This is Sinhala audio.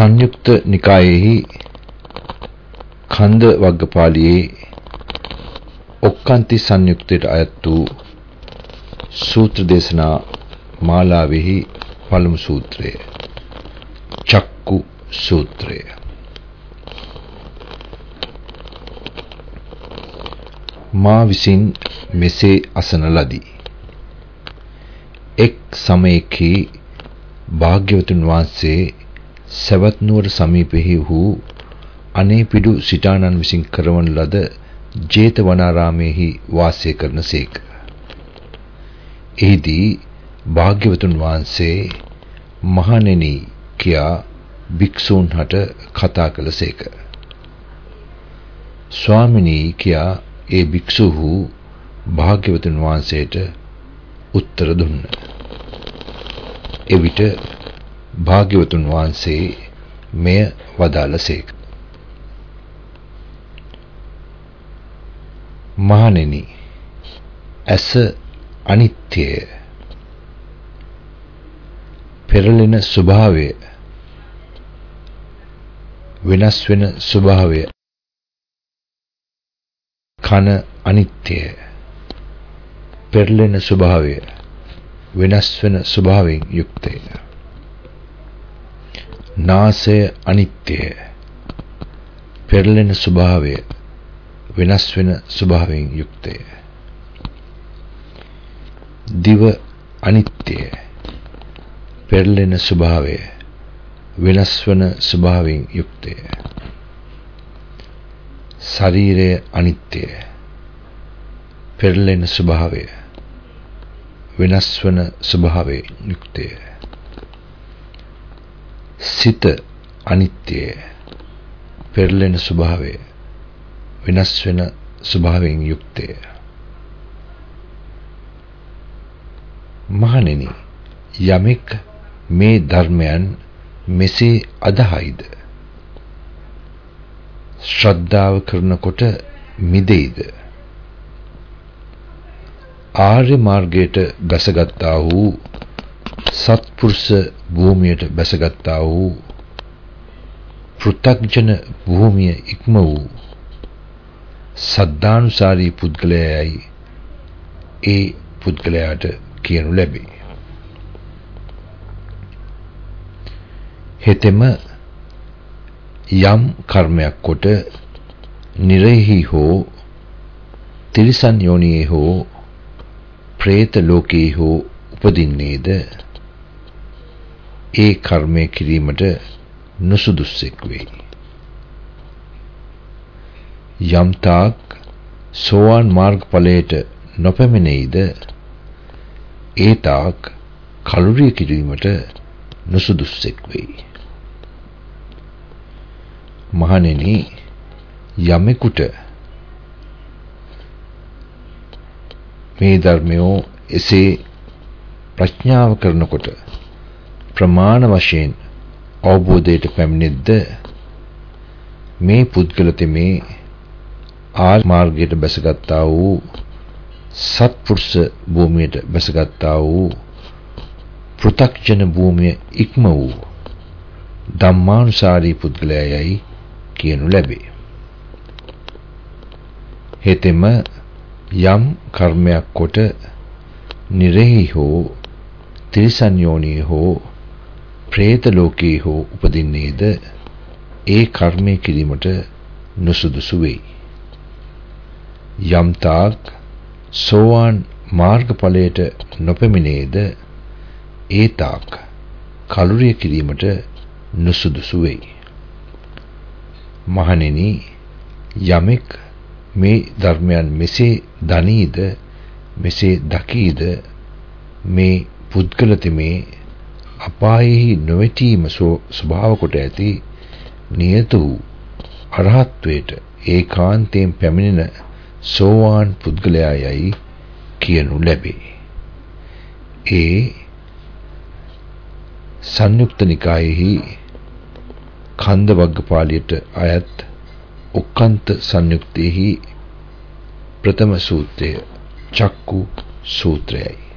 සංයුක්ත නිකායෙහි කන්ද වග්ගපාළියේ ඔක්කාන්ති සංයුක්තයට අයත් වූ සූත්‍ර දේශනා මාලාවෙහි පළමු සූත්‍රය. චක්කු සූත්‍රය. මා විසින් මෙසේ අසන ලදී. එක් සමයකී භාග්‍යවතුන් වහන්සේ සවැත් නුවර සමීපෙහි වූ අනේපිඩු සිටානන් විසින් කරවන ලද ජේතවනාරාමේහි වාසය කරනසේක. එහිදී භාග්‍යවතුන් වහන්සේ මහණෙනි කියා භික්ෂූන් හට කතා කළසේක. ස්වාමිනී කියා ඒ භික්ෂුහු භාග්‍යවතුන් වහන්සේට උත්තර දුන්න. එවිට භාග්‍යවතුන් වහන්සේ මෙය වදාළසේක. මහණෙනි ඇස අනිත්‍යය. පෙරලෙන ස්වභාවය. වෙනස් වෙන ස්වභාවය. කන අනිත්‍යය. පෙරලෙන ස්වභාවය. වෙනස් වෙන ස්වභාවයෙන් යුක්තය. නාසය අනිත්‍යය පෙරලෙන ස්වභාවය වෙනස් වෙන ස්වභාවයෙන් යුක්තය. දිව අනිත්‍යය. පෙරලෙන ස්වභාවය වෙනස් වන ස්වභාවයෙන් යුක්තය. ශරීරය අනිත්‍යය. පෙරලෙන ස්වභාවය වෙනස් වන ස්වභාවයෙන් යුක්තය. සිත අනිත්‍යය. පෙරලෙන ස්වභාවය වෙනස් වෙන ස්වභාවයෙන් යුක්තය. මහණෙනි යමෙක් මේ ධර්මයන් මෙසේ අදහයිද ශ්‍රද්ධාව කරනකොට මිදෙයිද ආර්ය මාර්ගයට ගසගත්තා වූ සත්පුරුෂ භූමියට බැසගත්තා වූ පෘථග්ජන භූමිය ඉක්ම වූ සද්ධානුසාරී පුද්ගලයායි ඒ පුද්ගලයාට කියනු ලැබේ. හෙතෙම යම් කර්මයක් කොට නිරෙහි හෝ තිරිසන් යෝනියේ හෝ പ്രേත ලෝකේ හෝ උපදින්නේද ඒ කර්මය කිරීමට නුසුදුස්සෙක් වෙයි. යම්තාක් සෝවාන් මාර්ගඵලයට නොපැමිණෙයිද ඒ තාක් කලුරිය කිරීමට නුසුදුස්සෙක් වෙයි. මහණෙනි යමෙකුට මේ ධර්මයෝ එසේ ප්‍රඥාව කරනකොට ප්‍රමාණ වශයෙන් අවබෝධයට පැමිණෙද්ද මේ පුද්ගල තෙමේ ආර් මාර්ගයට බැසගත්තා වූ සත්පුරුෂ භූමියට බැසගත්තා වූ පෘ탁ජන භූමිය ඉක්ම වූ ධම්මානුසාරී පුද්ගලයායි කියනු ලැබේ. හෙතෙම යම් කර්මයක් කොට නිරෙහි හෝ තිරිසන් යෝනියේ හෝ പ്രേත ලෝකයේ හෝ උපදින්නේද ඒ කර්මය කිරීමට නුසුදුසු වෙයි. යම්තාක් සෝවාන් මාර්ගඵලයට නොපෙමිණේද ඒ තාක් කලුරිය කිරීමට නුසුදුසු වෙයි. මහණෙනි යමෙක් මේ ධර්මයන් මෙසේ දනීද මෙසේ දකීද මේ පුද්ගලතමේ අපායෙහි නොවැටීම ස්වභාව කොට ඇති නියත වූ අරහත්වයට ඒකාන්තයෙන් පැමිණෙන සෝවාන් පුද්ගලයා යයි කියනු ලැබේ. ඒ සංයුක්ත නිකායෙහි කන්ද වග්ගපාලියට අයත් ඔක්කන්ත සංයුක්තයෙහි ප්‍රථම සූත්‍රය චක්කු සූත්‍රයයි.